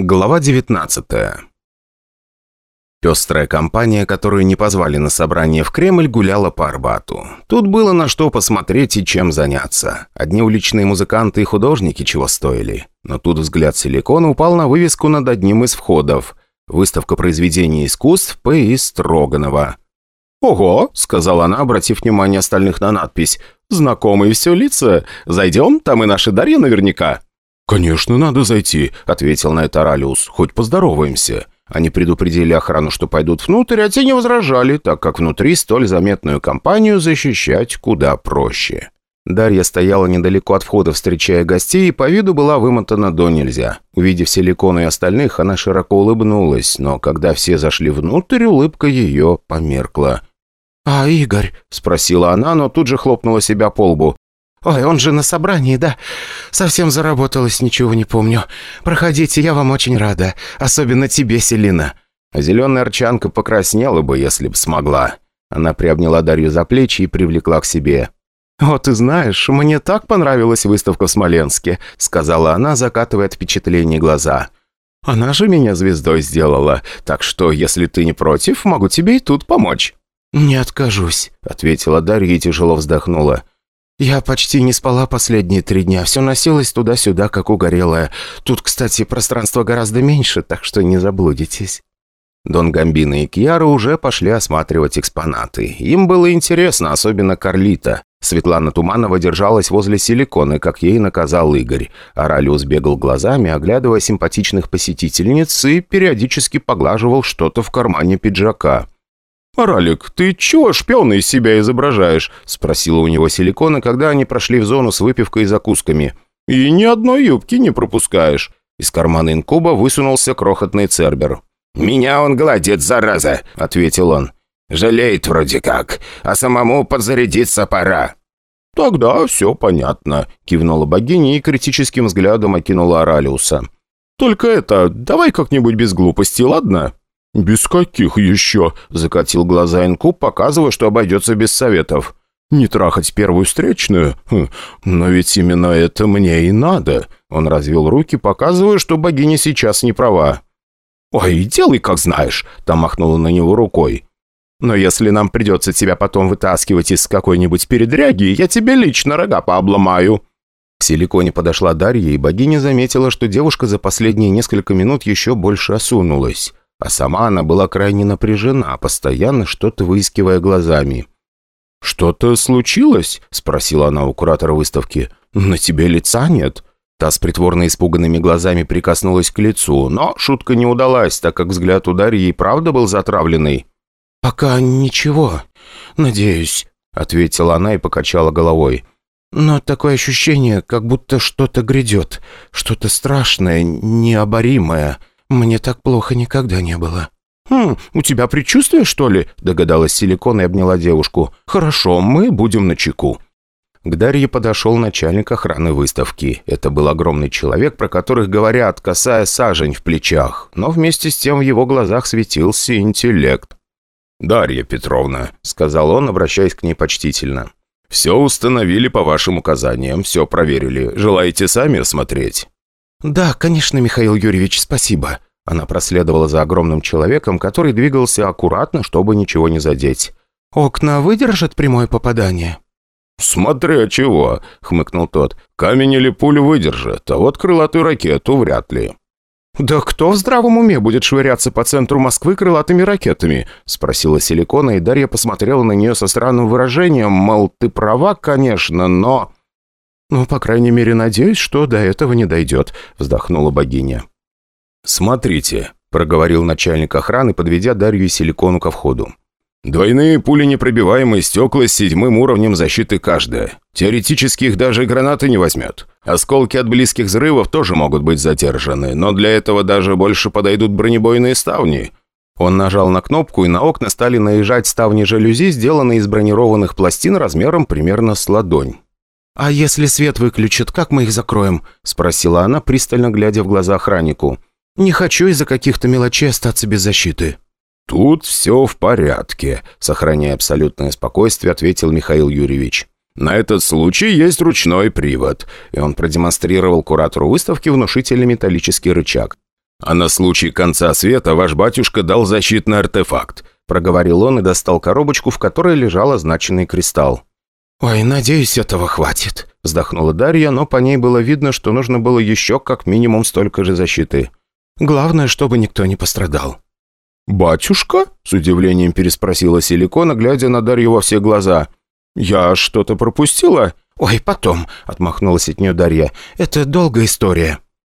Глава 19 Пестрая компания, которую не позвали на собрание в Кремль, гуляла по Арбату. Тут было на что посмотреть и чем заняться. Одни уличные музыканты и художники чего стоили. Но тут взгляд Силикона упал на вывеску над одним из входов. Выставка произведений искусств П.И. Строганова. «Ого!» — сказала она, обратив внимание остальных на надпись. «Знакомые все лица. Зайдем, там и наша Дарья наверняка». «Конечно, надо зайти», — ответил на это Ралиус. «Хоть поздороваемся». Они предупредили охрану, что пойдут внутрь, а те не возражали, так как внутри столь заметную компанию защищать куда проще. Дарья стояла недалеко от входа, встречая гостей, и по виду была вымотана до нельзя. Увидев силикон и остальных, она широко улыбнулась, но когда все зашли внутрь, улыбка ее померкла. «А Игорь?» – спросила она, но тут же хлопнула себя по лбу. «Ой, он же на собрании, да? Совсем заработалась, ничего не помню. Проходите, я вам очень рада. Особенно тебе, Селина». А зеленая арчанка покраснела бы, если б смогла. Она приобняла Дарью за плечи и привлекла к себе. «О, ты знаешь, мне так понравилась выставка в Смоленске», сказала она, закатывая от впечатлений глаза. «Она же меня звездой сделала, так что, если ты не против, могу тебе и тут помочь». «Не откажусь», — ответила Дарья и тяжело вздохнула. «Я почти не спала последние три дня. Все носилось туда-сюда, как угорелая. Тут, кстати, пространство гораздо меньше, так что не заблудитесь». Дон Гамбина и Кьяра уже пошли осматривать экспонаты. Им было интересно, особенно Карлита. Светлана Туманова держалась возле силикона, как ей наказал Игорь. Аралиус бегал глазами, оглядывая симпатичных посетительниц и периодически поглаживал что-то в кармане пиджака. «Ралик, ты чего шпиона из себя изображаешь?» – спросила у него Силикона, когда они прошли в зону с выпивкой и закусками. «И ни одной юбки не пропускаешь». Из кармана инкуба высунулся крохотный цербер. «Меня он гладит, зараза!» – ответил он. «Жалеет вроде как, а самому подзарядиться пора». «Тогда все понятно», – кивнула богиня и критическим взглядом окинула Оралиуса. «Только это, давай как-нибудь без глупости, ладно?» «Без каких еще?» – закатил глаза Инкуб, показывая, что обойдется без советов. «Не трахать первую встречную? Хм, но ведь именно это мне и надо». Он развел руки, показывая, что богиня сейчас не права. «Ой, делай как знаешь», – там махнула на него рукой. «Но если нам придется тебя потом вытаскивать из какой-нибудь передряги, я тебе лично рога пообломаю». К силиконе подошла Дарья, и богиня заметила, что девушка за последние несколько минут еще больше осунулась. А сама она была крайне напряжена, постоянно что-то выискивая глазами. «Что-то случилось?» – спросила она у куратора выставки. «На тебе лица нет?» Та с притворно испуганными глазами прикоснулась к лицу, но шутка не удалась, так как взгляд у Дарьи правда был затравленный. «Пока ничего, надеюсь», — ответила она и покачала головой. «Но такое ощущение, как будто что-то грядет, что-то страшное, необоримое. Мне так плохо никогда не было». «Хм, у тебя предчувствие, что ли?» – догадалась Силикон и обняла девушку. «Хорошо, мы будем на чеку». К Дарье подошел начальник охраны выставки. Это был огромный человек, про которых говорят, касая сажень в плечах. Но вместе с тем в его глазах светился интеллект. «Дарья Петровна», — сказал он, обращаясь к ней почтительно. «Все установили по вашим указаниям, все проверили. Желаете сами осмотреть?» «Да, конечно, Михаил Юрьевич, спасибо». Она проследовала за огромным человеком, который двигался аккуратно, чтобы ничего не задеть. «Окна выдержат прямое попадание?» «Смотря чего», — хмыкнул тот. «Камень или пулю выдержит, а вот крылатую ракету вряд ли». «Да кто в здравом уме будет швыряться по центру Москвы крылатыми ракетами?» — спросила Силикона, и Дарья посмотрела на нее со странным выражением, мол, ты права, конечно, но... «Ну, по крайней мере, надеюсь, что до этого не дойдет», — вздохнула богиня. «Смотрите», — проговорил начальник охраны, подведя Дарью и Силикону ко входу. «Двойные пули непробиваемые стекла с седьмым уровнем защиты каждая. Теоретически их даже гранаты не возьмет. Осколки от близких взрывов тоже могут быть задержаны, но для этого даже больше подойдут бронебойные ставни». Он нажал на кнопку, и на окна стали наезжать ставни жалюзи, сделанные из бронированных пластин размером примерно с ладонь. «А если свет выключат, как мы их закроем?» – спросила она, пристально глядя в глаза охраннику. «Не хочу из-за каких-то мелочей остаться без защиты». «Тут все в порядке», – сохраняя абсолютное спокойствие, ответил Михаил Юрьевич. «На этот случай есть ручной привод», и он продемонстрировал куратору выставки внушительный металлический рычаг. «А на случай конца света ваш батюшка дал защитный артефакт», проговорил он и достал коробочку, в которой лежал означенный кристалл. «Ой, надеюсь, этого хватит», – вздохнула Дарья, но по ней было видно, что нужно было еще как минимум столько же защиты. «Главное, чтобы никто не пострадал». «Батюшка?» – с удивлением переспросила Силикона, глядя на Дарью во все глаза. «Я что-то пропустила?» «Ой, потом», – отмахнулась от нее Дарья. «Это долгая история».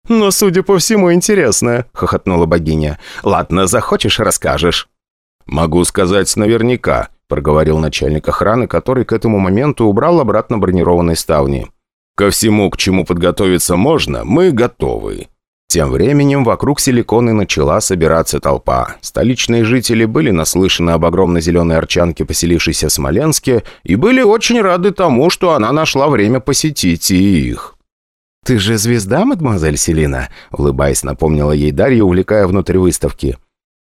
«Но, судя по всему, интересная», – хохотнула богиня. «Ладно, захочешь – расскажешь». «Могу сказать наверняка», – проговорил начальник охраны, который к этому моменту убрал обратно бронированные ставни. «Ко всему, к чему подготовиться можно, мы готовы». Тем временем вокруг силиконы начала собираться толпа. Столичные жители были наслышаны об огромной зеленой арчанке, поселившейся в Смоленске, и были очень рады тому, что она нашла время посетить и их. «Ты же звезда, мадемуазель Селина?» — улыбаясь, напомнила ей Дарья, увлекая внутрь выставки.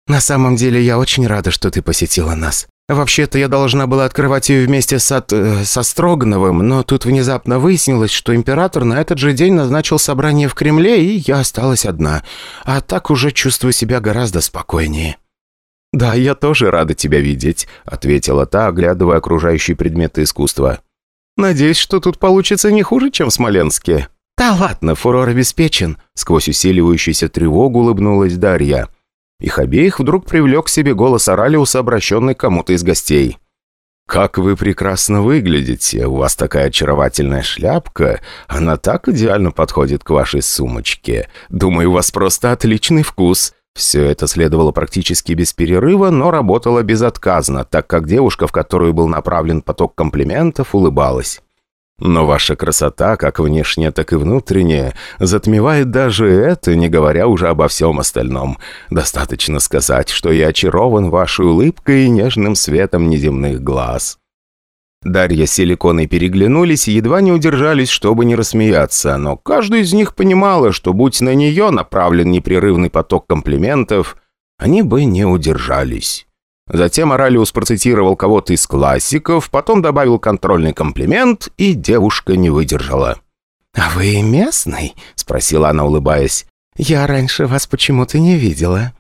«На самом деле я очень рада, что ты посетила нас. Вообще-то я должна была открывать ее вместе с от, э, со Строгановым, но тут внезапно выяснилось, что император на этот же день назначил собрание в Кремле, и я осталась одна. А так уже чувствую себя гораздо спокойнее». «Да, я тоже рада тебя видеть», — ответила та, оглядывая окружающие предметы искусства. «Надеюсь, что тут получится не хуже, чем в Смоленске». «Да ладно, фурор обеспечен», — сквозь усиливающуюся тревогу улыбнулась Дарья. Их обеих вдруг привлек к себе голос Оралиуса, обращенный кому-то из гостей. «Как вы прекрасно выглядите! У вас такая очаровательная шляпка. Она так идеально подходит к вашей сумочке. Думаю, у вас просто отличный вкус». Все это следовало практически без перерыва, но работало безотказно, так как девушка, в которую был направлен поток комплиментов, улыбалась. Но ваша красота, как внешняя, так и внутренняя, затмевает даже это, не говоря уже обо всем остальном. Достаточно сказать, что я очарован вашей улыбкой и нежным светом неземных глаз». Дарья с Силиконой переглянулись и едва не удержались, чтобы не рассмеяться, но каждый из них понимала, что будь на нее направлен непрерывный поток комплиментов, они бы не удержались. Затем Оралиус процитировал кого-то из классиков, потом добавил контрольный комплимент, и девушка не выдержала. «А вы местный?» — спросила она, улыбаясь. «Я раньше вас почему-то не видела».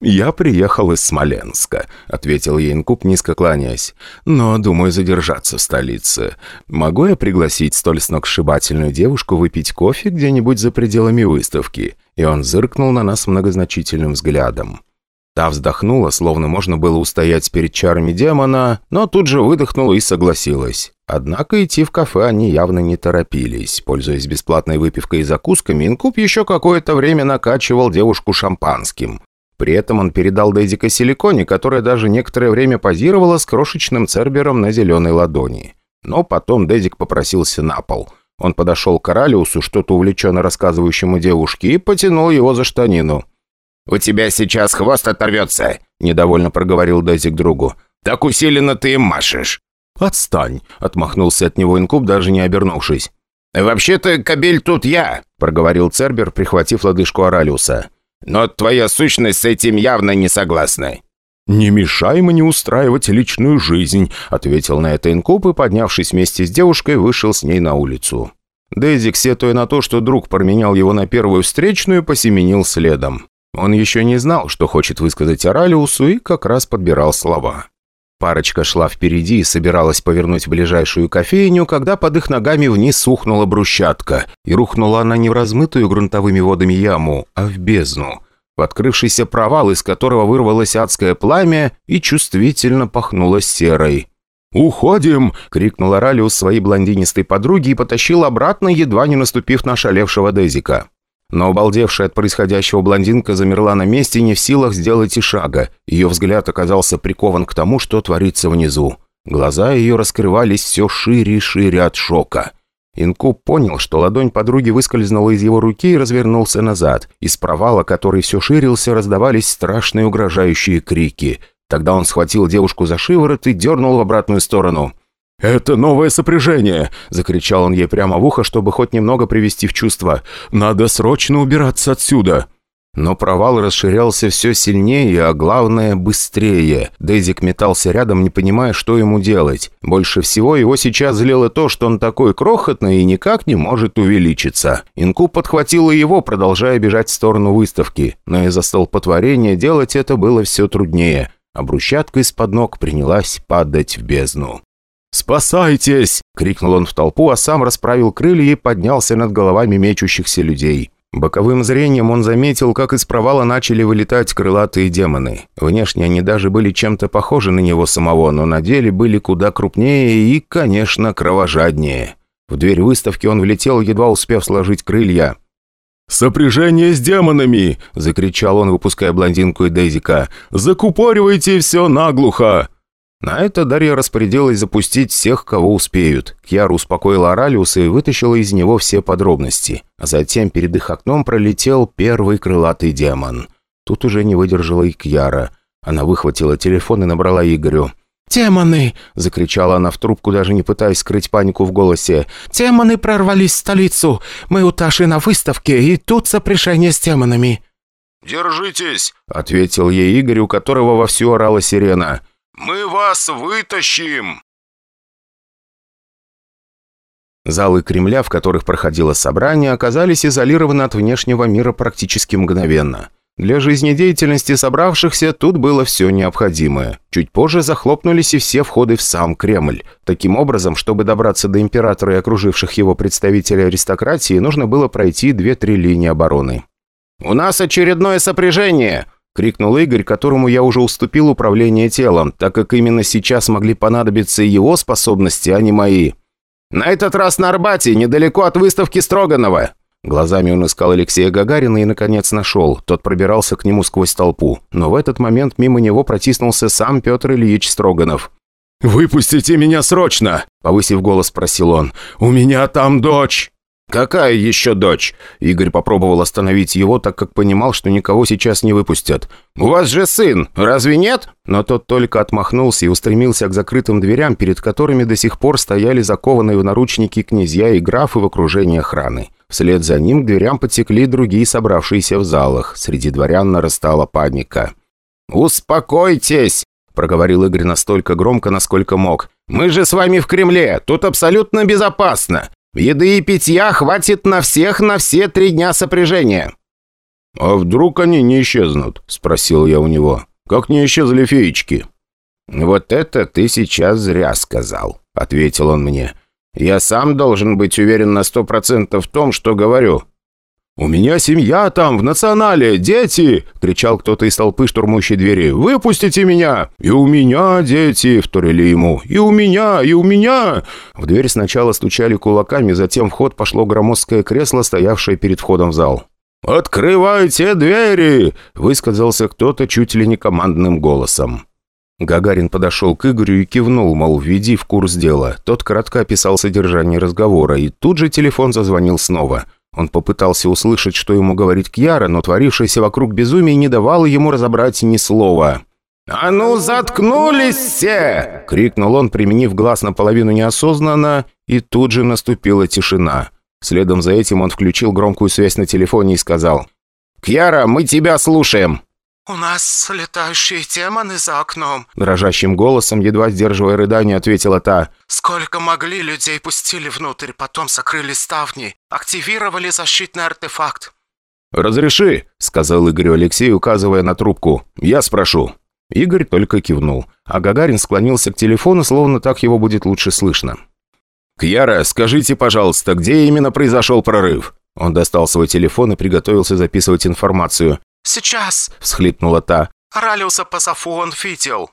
«Я приехал из Смоленска», — ответил ей инкуб, низко кланяясь. «Но думаю задержаться в столице. Могу я пригласить столь сногсшибательную девушку выпить кофе где-нибудь за пределами выставки?» И он зыркнул на нас многозначительным взглядом. Та вздохнула, словно можно было устоять перед чарами демона, но тут же выдохнула и согласилась. Однако идти в кафе они явно не торопились. Пользуясь бесплатной выпивкой и закусками, Инкуб еще какое-то время накачивал девушку шампанским. При этом он передал Дейзика силиконе, которая даже некоторое время позировала с крошечным цербером на зеленой ладони. Но потом Дейзик попросился на пол. Он подошел к Оралиусу, что-то увлеченно рассказывающему девушке, и потянул его за штанину. «У тебя сейчас хвост оторвется», — недовольно проговорил Дезик другу. «Так усиленно ты им машешь». «Отстань», — отмахнулся от него инкуб, даже не обернувшись. «Вообще-то, кабель тут я», — проговорил Цербер, прихватив лодыжку Оралиуса. «Но твоя сущность с этим явно не согласна». «Не мешай мне устраивать личную жизнь», — ответил на это инкуб и, поднявшись вместе с девушкой, вышел с ней на улицу. Дейзик, сетуя на то, что друг променял его на первую встречную, посеменил следом. Он еще не знал, что хочет высказать Оралиусу, и как раз подбирал слова. Парочка шла впереди и собиралась повернуть ближайшую кофейню, когда под их ногами вниз ухнула брусчатка, и рухнула она не в размытую грунтовыми водами яму, а в бездну, в открывшийся провал, из которого вырвалось адское пламя и чувствительно пахнуло серой. «Уходим!» — крикнул Оралиус своей блондинистой подруге и потащил обратно, едва не наступив на шалевшего Дезика. Но обалдевшая от происходящего блондинка замерла на месте, не в силах сделать и шага. Ее взгляд оказался прикован к тому, что творится внизу. Глаза ее раскрывались все шире и шире от шока. Инкуб понял, что ладонь подруги выскользнула из его руки и развернулся назад. Из провала, который все ширился, раздавались страшные угрожающие крики. Тогда он схватил девушку за шиворот и дернул в обратную сторону. «Это новое сопряжение!» – закричал он ей прямо в ухо, чтобы хоть немного привести в чувство. «Надо срочно убираться отсюда!» Но провал расширялся все сильнее, а главное – быстрее. Дейзик метался рядом, не понимая, что ему делать. Больше всего его сейчас злило то, что он такой крохотный и никак не может увеличиться. Инку подхватила его, продолжая бежать в сторону выставки. Но из-за столпотворения делать это было все труднее. А брусчатка из-под ног принялась падать в бездну. «Спасайтесь!» – крикнул он в толпу, а сам расправил крылья и поднялся над головами мечущихся людей. Боковым зрением он заметил, как из провала начали вылетать крылатые демоны. Внешне они даже были чем-то похожи на него самого, но на деле были куда крупнее и, конечно, кровожаднее. В дверь выставки он влетел, едва успев сложить крылья. «Сопряжение с демонами!» – закричал он, выпуская блондинку и Дейзика. «Закупоривайте все наглухо!» На это Дарья распорядилась запустить всех, кого успеют. Кьяра успокоила Оралиуса и вытащила из него все подробности. А затем перед их окном пролетел первый крылатый демон. Тут уже не выдержала и Кьяра. Она выхватила телефон и набрала Игорю. «Демоны!» – закричала она в трубку, даже не пытаясь скрыть панику в голосе. «Демоны прорвались в столицу! Мы у Таши на выставке, и тут сопряжение с демонами!» «Держитесь!» – ответил ей Игорь, у которого вовсю орала сирена. «Мы вас вытащим!» Залы Кремля, в которых проходило собрание, оказались изолированы от внешнего мира практически мгновенно. Для жизнедеятельности собравшихся тут было все необходимое. Чуть позже захлопнулись и все входы в сам Кремль. Таким образом, чтобы добраться до императора и окруживших его представителей аристократии, нужно было пройти две-три линии обороны. «У нас очередное сопряжение!» Крикнул Игорь, которому я уже уступил управление телом, так как именно сейчас могли понадобиться его способности, а не мои. «На этот раз на Арбате, недалеко от выставки Строганова!» Глазами он искал Алексея Гагарина и, наконец, нашел. Тот пробирался к нему сквозь толпу. Но в этот момент мимо него протиснулся сам Петр Ильич Строганов. «Выпустите меня срочно!» – повысив голос, спросил он. «У меня там дочь!» «Какая еще дочь?» Игорь попробовал остановить его, так как понимал, что никого сейчас не выпустят. «У вас же сын, разве нет?» Но тот только отмахнулся и устремился к закрытым дверям, перед которыми до сих пор стояли закованные в наручники князья и графы в окружении охраны. Вслед за ним к дверям потекли другие собравшиеся в залах. Среди дворян нарастала паника. «Успокойтесь!» – проговорил Игорь настолько громко, насколько мог. «Мы же с вами в Кремле! Тут абсолютно безопасно! Еды и питья хватит на всех на все три дня сопряжения». «А вдруг они не исчезнут?» – спросил я у него. «Как не исчезли феечки?» «Вот это ты сейчас зря сказал», – ответил он мне. «Я сам должен быть уверен на сто процентов в том, что говорю. «У меня семья там, в национале, дети!» — кричал кто-то из толпы, штурмующей двери. «Выпустите меня!» «И у меня дети!» — вторили ему. «И у меня! И у меня!» В дверь сначала стучали кулаками, затем в ход пошло громоздкое кресло, стоявшее перед входом в зал. «Открывайте двери!» — высказался кто-то чуть ли не командным голосом. Гагарин подошел к Игорю и кивнул, мол, введи в курс дела. Тот кратко описал содержание разговора, и тут же телефон зазвонил снова — он попытался услышать, что ему говорит Кьяра, но творившееся вокруг безумие не давало ему разобрать ни слова. «А ну, заткнулись все!» — крикнул он, применив глаз наполовину неосознанно, и тут же наступила тишина. Следом за этим он включил громкую связь на телефоне и сказал. «Кьяра, мы тебя слушаем!» «У нас летающие демоны за окном», — дрожащим голосом, едва сдерживая рыдание, ответила та. «Сколько могли, людей пустили внутрь, потом закрыли ставни, активировали защитный артефакт». «Разреши», — сказал Игорь Алексей, указывая на трубку. «Я спрошу». Игорь только кивнул, а Гагарин склонился к телефону, словно так его будет лучше слышно. «Кьяра, скажите, пожалуйста, где именно произошел прорыв?» Он достал свой телефон и приготовился записывать информацию. «Сейчас!» – всхлипнула та. «Ралиуса Пасафу он видел!»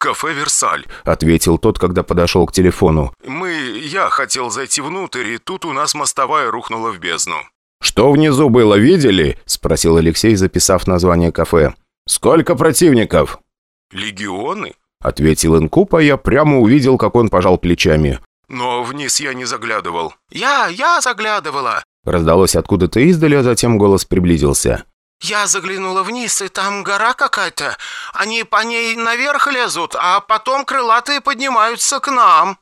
«Кафе «Версаль», — ответил тот, когда подошел к телефону. «Мы... Я хотел зайти внутрь, и тут у нас мостовая рухнула в бездну». «Что внизу было, видели?» — спросил Алексей, записав название кафе. «Сколько противников?» «Легионы?» — ответил Инкуп, а я прямо увидел, как он пожал плечами. «Но вниз я не заглядывал». «Я... я заглядывала!» Раздалось откуда-то издали, а затем голос приблизился. «Я заглянула вниз, и там гора какая-то. Они по ней наверх лезут, а потом крылатые поднимаются к нам».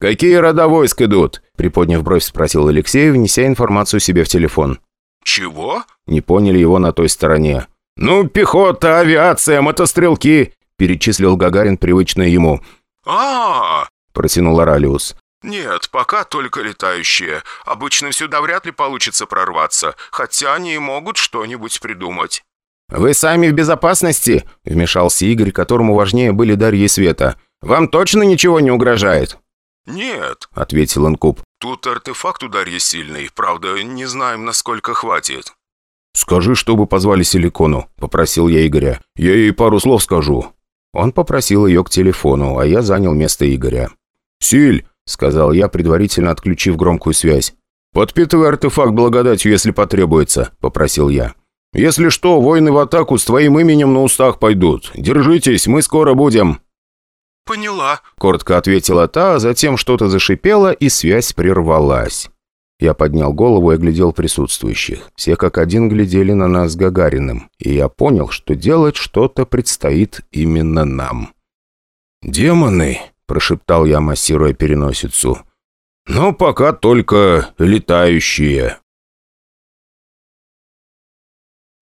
«Какие рода войск идут?» – приподняв бровь, спросил Алексей, внеся информацию себе в телефон. «Чего?» Не поняли его на той стороне. «Ну, пехота, авиация, мотострелки!» перечислил Гагарин привычно ему. а, -а, -а протянул Оралиус. «Нет, пока только летающие. Обычно сюда вряд ли получится прорваться, хотя они и могут что-нибудь придумать». «Вы сами в безопасности?» — вмешался Игорь, которому важнее были Дарья и Света. «Вам точно ничего не угрожает?» «Нет», — ответил Инкуб. «Тут артефакт ударье сильный, правда, не знаем, насколько хватит». «Скажи, чтобы позвали Силикону», — попросил я Игоря. «Я ей пару слов скажу». Он попросил ее к телефону, а я занял место Игоря. «Силь», — сказал я, предварительно отключив громкую связь. «Подпитывай артефакт благодатью, если потребуется», — попросил я. «Если что, воины в атаку с твоим именем на устах пойдут. Держитесь, мы скоро будем». «Поняла», — коротко ответила та, а затем что-то зашипело, и связь прервалась. Я поднял голову и оглядел присутствующих. Все как один глядели на нас с Гагариным, и я понял, что делать что-то предстоит именно нам. «Демоны!» — прошептал я, массируя переносицу. «Но пока только летающие».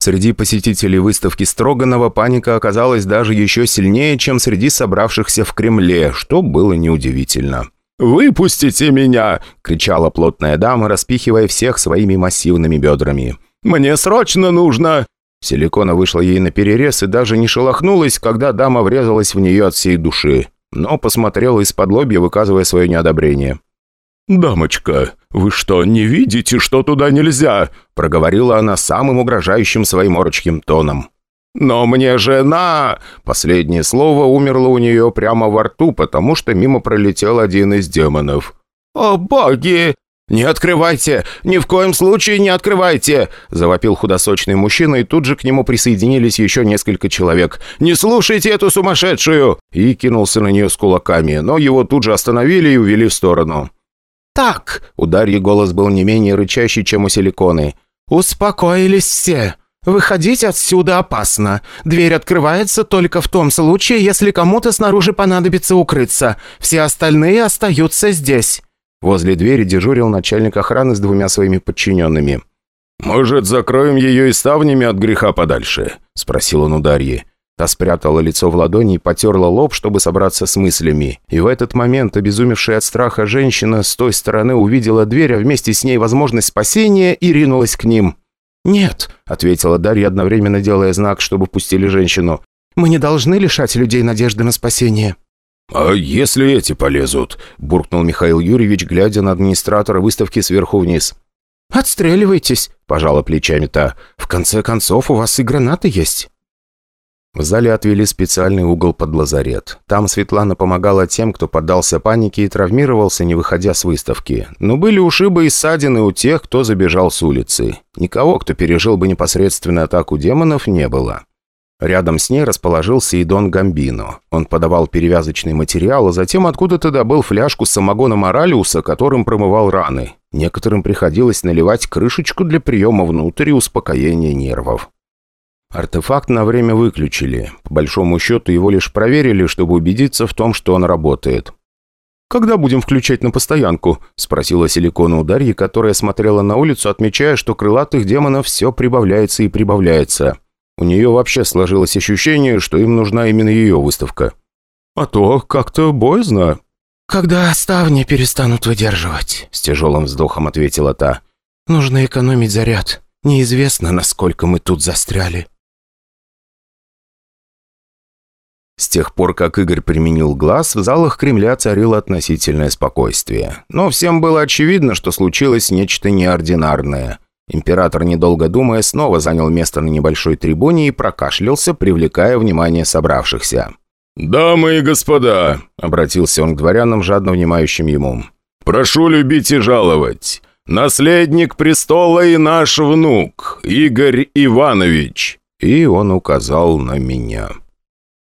Среди посетителей выставки Строганова паника оказалась даже еще сильнее, чем среди собравшихся в Кремле, что было неудивительно. «Выпустите меня!» — кричала плотная дама, распихивая всех своими массивными бедрами. «Мне срочно нужно!» Силикона вышла ей на перерез и даже не шелохнулась, когда дама врезалась в нее от всей души, но посмотрела из-под лобья, выказывая свое неодобрение. «Дамочка, вы что, не видите, что туда нельзя?» — проговорила она самым угрожающим своим орочьим тоном. «Но мне жена!» Последнее слово умерло у нее прямо во рту, потому что мимо пролетел один из демонов. «О, боги!» «Не открывайте! Ни в коем случае не открывайте!» Завопил худосочный мужчина, и тут же к нему присоединились еще несколько человек. «Не слушайте эту сумасшедшую!» И кинулся на нее с кулаками, но его тут же остановили и увели в сторону. «Так!» — у Дарьи голос был не менее рычащий, чем у силиконы. «Успокоились все!» «Выходить отсюда опасно. Дверь открывается только в том случае, если кому-то снаружи понадобится укрыться. Все остальные остаются здесь». Возле двери дежурил начальник охраны с двумя своими подчиненными. «Может, закроем ее и ставнями от греха подальше?» – спросил он у Дарьи. Та спрятала лицо в ладони и потерла лоб, чтобы собраться с мыслями. И в этот момент обезумевшая от страха женщина с той стороны увидела дверь, а вместе с ней возможность спасения и ринулась к ним. «Нет», — ответила Дарья, одновременно делая знак, чтобы пустили женщину. «Мы не должны лишать людей надежды на спасение». «А если эти полезут?» – буркнул Михаил Юрьевич, глядя на администратора выставки сверху вниз. «Отстреливайтесь», – пожала плечами та. «В конце концов, у вас и гранаты есть». В зале отвели специальный угол под лазарет. Там Светлана помогала тем, кто поддался панике и травмировался, не выходя с выставки. Но были ушибы и ссадины у тех, кто забежал с улицы. Никого, кто пережил бы непосредственную атаку демонов, не было. Рядом с ней расположился и Дон Гамбино. Он подавал перевязочный материал, а затем откуда-то добыл фляжку с самогоном Оралиуса, которым промывал раны. Некоторым приходилось наливать крышечку для приема внутрь и успокоения нервов. Артефакт на время выключили. По большому счету его лишь проверили, чтобы убедиться в том, что он работает. «Когда будем включать на постоянку?» – спросила силикона у Дарьи, которая смотрела на улицу, отмечая, что крылатых демонов все прибавляется и прибавляется. У нее вообще сложилось ощущение, что им нужна именно ее выставка. «А то как-то боязно». «Когда ставни перестанут выдерживать», – с тяжелым вздохом ответила та. «Нужно экономить заряд. Неизвестно, насколько мы тут застряли». С тех пор, как Игорь применил глаз, в залах Кремля царило относительное спокойствие. Но всем было очевидно, что случилось нечто неординарное. Император, недолго думая, снова занял место на небольшой трибуне и прокашлялся, привлекая внимание собравшихся. «Дамы и господа!» — обратился он к дворянам, жадно внимающим ему. «Прошу любить и жаловать. Наследник престола и наш внук, Игорь Иванович!» И он указал на меня.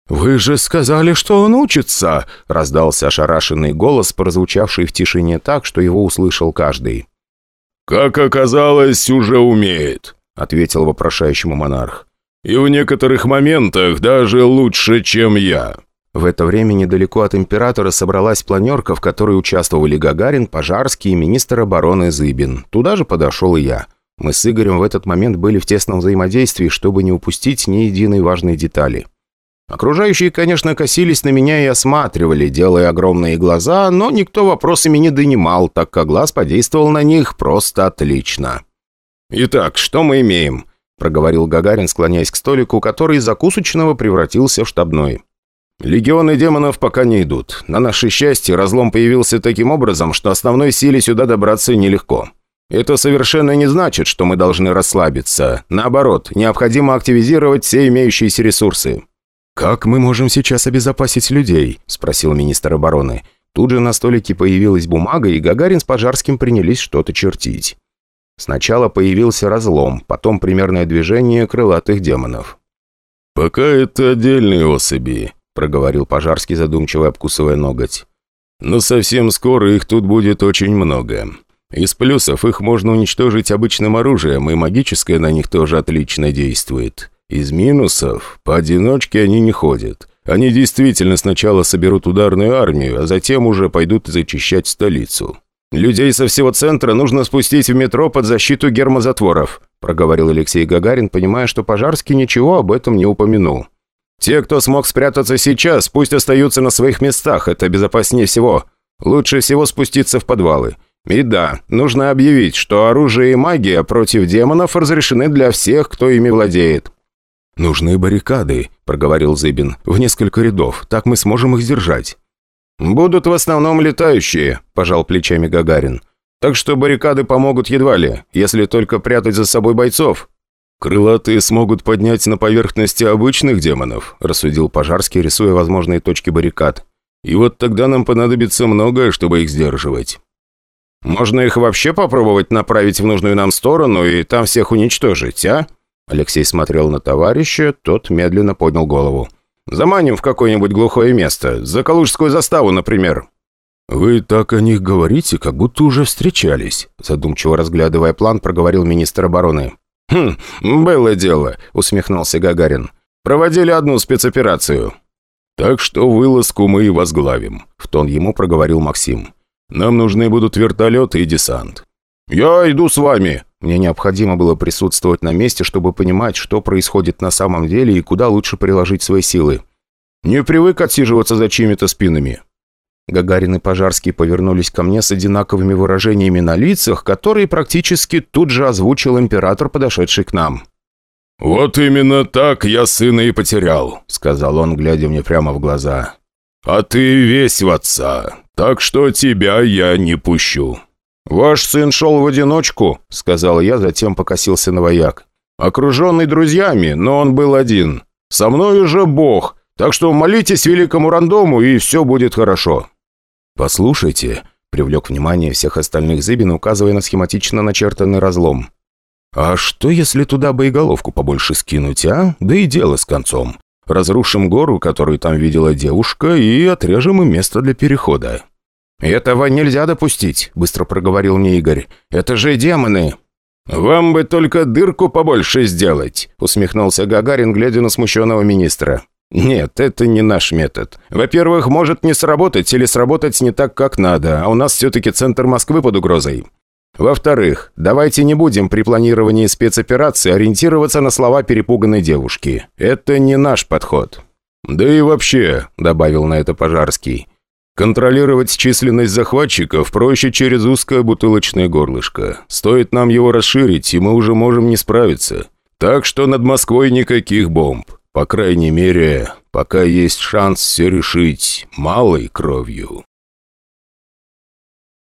«Вы же сказали, что он учится!» — раздался ошарашенный голос, прозвучавший в тишине так, что его услышал каждый. «Как оказалось, уже умеет», — ответил вопрошающему монарх. «И в некоторых моментах даже лучше, чем я». В это время недалеко от императора собралась планерка, в которой участвовали Гагарин, Пожарский и министр обороны Зыбин. Туда же подошел и я. Мы с Игорем в этот момент были в тесном взаимодействии, чтобы не упустить ни единой важной детали. Окружающие, конечно, косились на меня и осматривали, делая огромные глаза, но никто вопросами не донимал, так как глаз подействовал на них просто отлично. «Итак, что мы имеем?» – проговорил Гагарин, склоняясь к столику, который из закусочного превратился в штабной. «Легионы демонов пока не идут. На наше счастье, разлом появился таким образом, что основной силе сюда добраться нелегко. Это совершенно не значит, что мы должны расслабиться. Наоборот, необходимо активизировать все имеющиеся ресурсы. «Как мы можем сейчас обезопасить людей?» – спросил министр обороны. Тут же на столике появилась бумага, и Гагарин с Пожарским принялись что-то чертить. Сначала появился разлом, потом примерное движение крылатых демонов. «Пока это отдельные особи», – проговорил Пожарский, задумчиво обкусывая ноготь. «Но совсем скоро их тут будет очень много. Из плюсов их можно уничтожить обычным оружием, и магическое на них тоже отлично действует. Из минусов поодиночке они не ходят. Они действительно сначала соберут ударную армию, а затем уже пойдут зачищать столицу. «Людей со всего центра нужно спустить в метро под защиту гермозатворов», проговорил Алексей Гагарин, понимая, что Пожарский ничего об этом не упомянул. «Те, кто смог спрятаться сейчас, пусть остаются на своих местах, это безопаснее всего. Лучше всего спуститься в подвалы. И да, нужно объявить, что оружие и магия против демонов разрешены для всех, кто ими владеет. «Нужны баррикады», — проговорил Зыбин, — «в несколько рядов. Так мы сможем их сдержать». «Будут в основном летающие», — пожал плечами Гагарин. «Так что баррикады помогут едва ли, если только прятать за собой бойцов». «Крылатые смогут поднять на поверхности обычных демонов», — рассудил Пожарский, рисуя возможные точки баррикад. «И вот тогда нам понадобится многое, чтобы их сдерживать». «Можно их вообще попробовать направить в нужную нам сторону и там всех уничтожить, а?» Алексей смотрел на товарища, тот медленно поднял голову. «Заманим в какое-нибудь глухое место. За Калужскую заставу, например». «Вы так о них говорите, как будто уже встречались», задумчиво разглядывая план, проговорил министр обороны. «Хм, было дело», — усмехнулся Гагарин. «Проводили одну спецоперацию». «Так что вылазку мы и возглавим», — в тон ему проговорил Максим. «Нам нужны будут вертолеты и десант». «Я иду с вами», мне необходимо было присутствовать на месте, чтобы понимать, что происходит на самом деле и куда лучше приложить свои силы. Не привык отсиживаться за чьими-то спинами. Гагарин и Пожарский повернулись ко мне с одинаковыми выражениями на лицах, которые практически тут же озвучил император, подошедший к нам. «Вот именно так я сына и потерял», — сказал он, глядя мне прямо в глаза. «А ты весь в отца, так что тебя я не пущу». «Ваш сын шел в одиночку», — сказал я, затем покосился на вояк. «Окруженный друзьями, но он был один. Со мной уже Бог, так что молитесь великому рандому, и все будет хорошо». «Послушайте», — привлек внимание всех остальных Зыбин, указывая на схематично начертанный разлом. «А что, если туда боеголовку побольше скинуть, а? Да и дело с концом. Разрушим гору, которую там видела девушка, и отрежем им место для перехода». «Этого нельзя допустить», — быстро проговорил мне Игорь. «Это же демоны!» «Вам бы только дырку побольше сделать», — усмехнулся Гагарин, глядя на смущенного министра. «Нет, это не наш метод. Во-первых, может не сработать или сработать не так, как надо, а у нас все-таки центр Москвы под угрозой. Во-вторых, давайте не будем при планировании спецоперации ориентироваться на слова перепуганной девушки. Это не наш подход». «Да и вообще», — добавил на это Пожарский, Контролировать численность захватчиков проще через узкое бутылочное горлышко. Стоит нам его расширить, и мы уже можем не справиться. Так что над Москвой никаких бомб. По крайней мере, пока есть шанс все решить малой кровью.